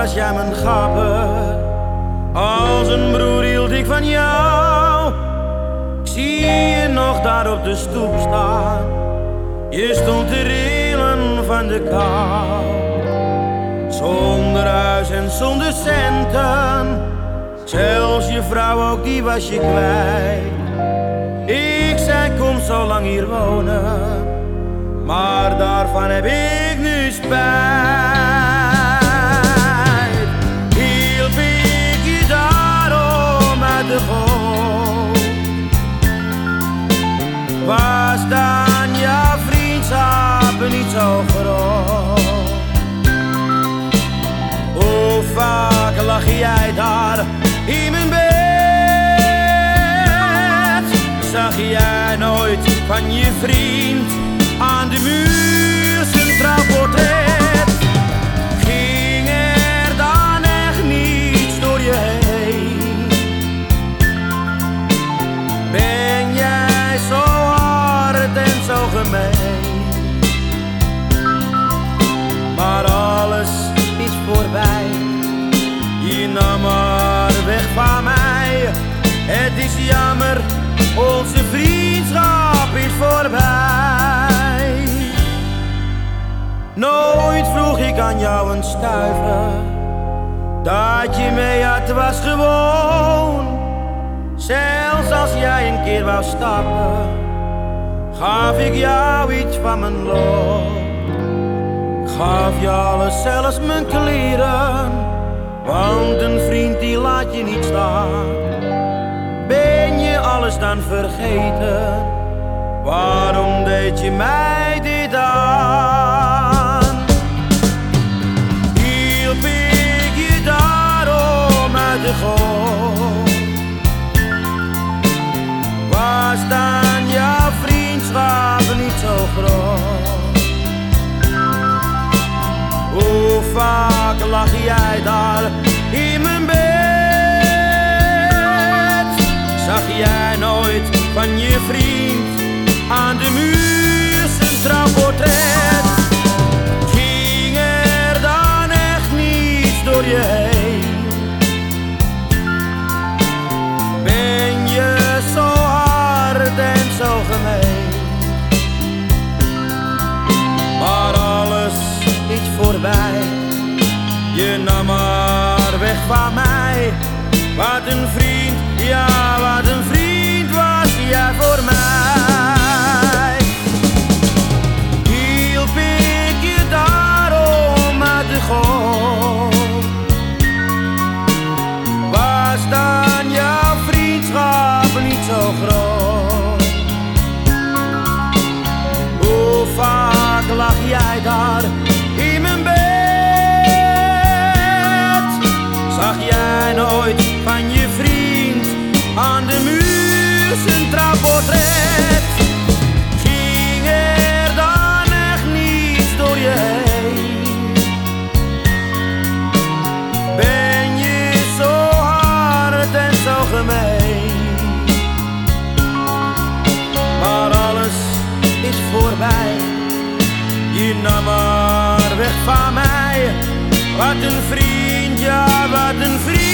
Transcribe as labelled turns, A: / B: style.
A: Was jij mijn gapper. Als een broer hield ik van jou. Ik zie je nog daar op de stoep staan. Je stond te rillen van de kou. Zonder huis en zonder centen. Zelfs je vrouw ook, die was je kwijt. Ik zei, kom zo lang hier wonen. Maar daarvan heb ik nu spijt. Lag jij daar in mijn bed? Zag jij nooit van je vriend aan de muur zijn trouwportret? Ging er dan echt niets door je heen? Ben jij zo hard en zo gemeen? Nooit vroeg ik aan jou een stuiver. Dat je mee had was gewoon. Zelfs als jij een keer wou stappen, gaf ik jou iets van mijn loon. Gaf je alles, zelfs mijn kleren. Want een vriend die laat je niet staan. Ben je alles dan vergeten? Waarom deed je mij dit vaak lag nam weg van mij. Wat een vriend, ja, wat een vriend was jij voor mij. Hielp ik je daarom uit de goot? Was dan jouw vriendschap niet zo groot? Hoe vaak lag jij daar trouwportret? Ging er dan echt niets door je heen? Ben je zo hard en zo gemeen? Maar alles is voorbij. Je nam maar weg van mij. Wat een vriend, ja, wat een vriend